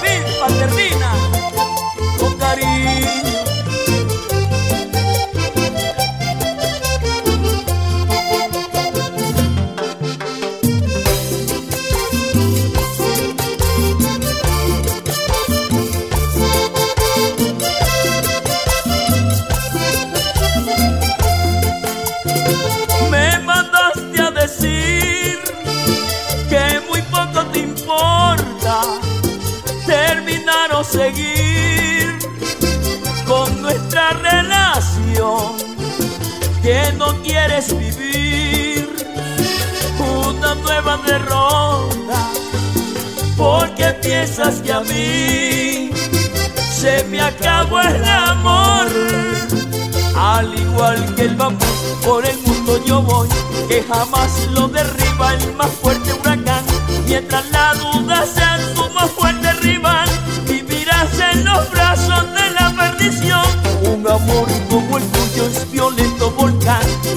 David Valverde. Seguir con nuestra relación, que no quieres vivir una nueva derrota, porque piensas que a mí se me acabó el amor. Al igual que el bambú, por el mundo yo voy, que jamás lo derriba el más fuerte huracán. Mientras la duda sea tu más fuerte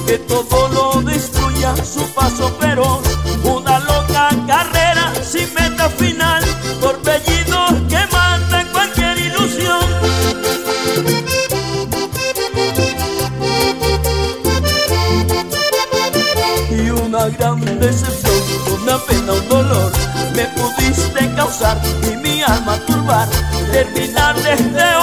que todo lo destruya su paso feroz. Una loca carrera sin meta final, torbellinos que matan cualquier ilusión. y una gran decepción, una pena, un dolor me pudiste causar y mi alma turbar. Terminar desde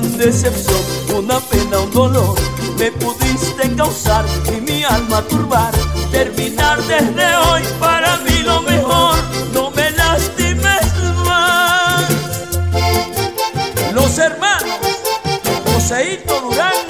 gran decepción, una pena, un dolor me pudiste causar y mi alma turbar. Terminar desde hoy para mí lo mejor, no me lastimes más. Los hermanos Joseito Durán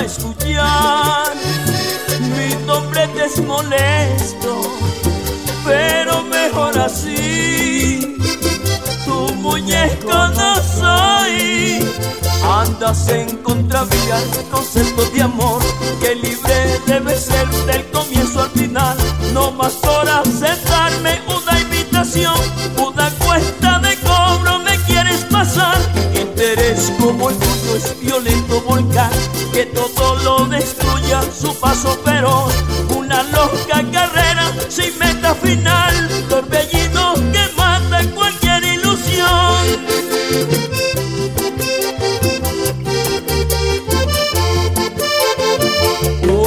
escuchar. Mi nombre te es molesto, pero mejor así, tu muñeco no soy. Andas en contravía del concepto de amor Que libre debe ser del comienzo al final. No más Que todo lo destruye a su paso feroz Una loca carrera sin meta final Torbellino que mata cualquier ilusión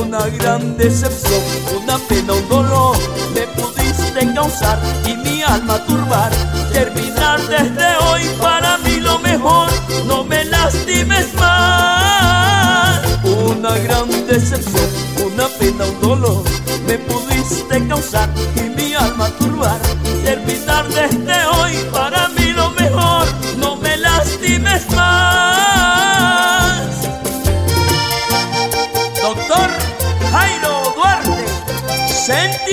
una gran decepción, una pena, un dolor me pudiste causar y mi alma turbar. Terminar desde hoy para mí lo mejor, y mi alma turbar y el pisar desde hoy para mí lo mejor. No me lastimes más. Doctor Jairo Duarte sentí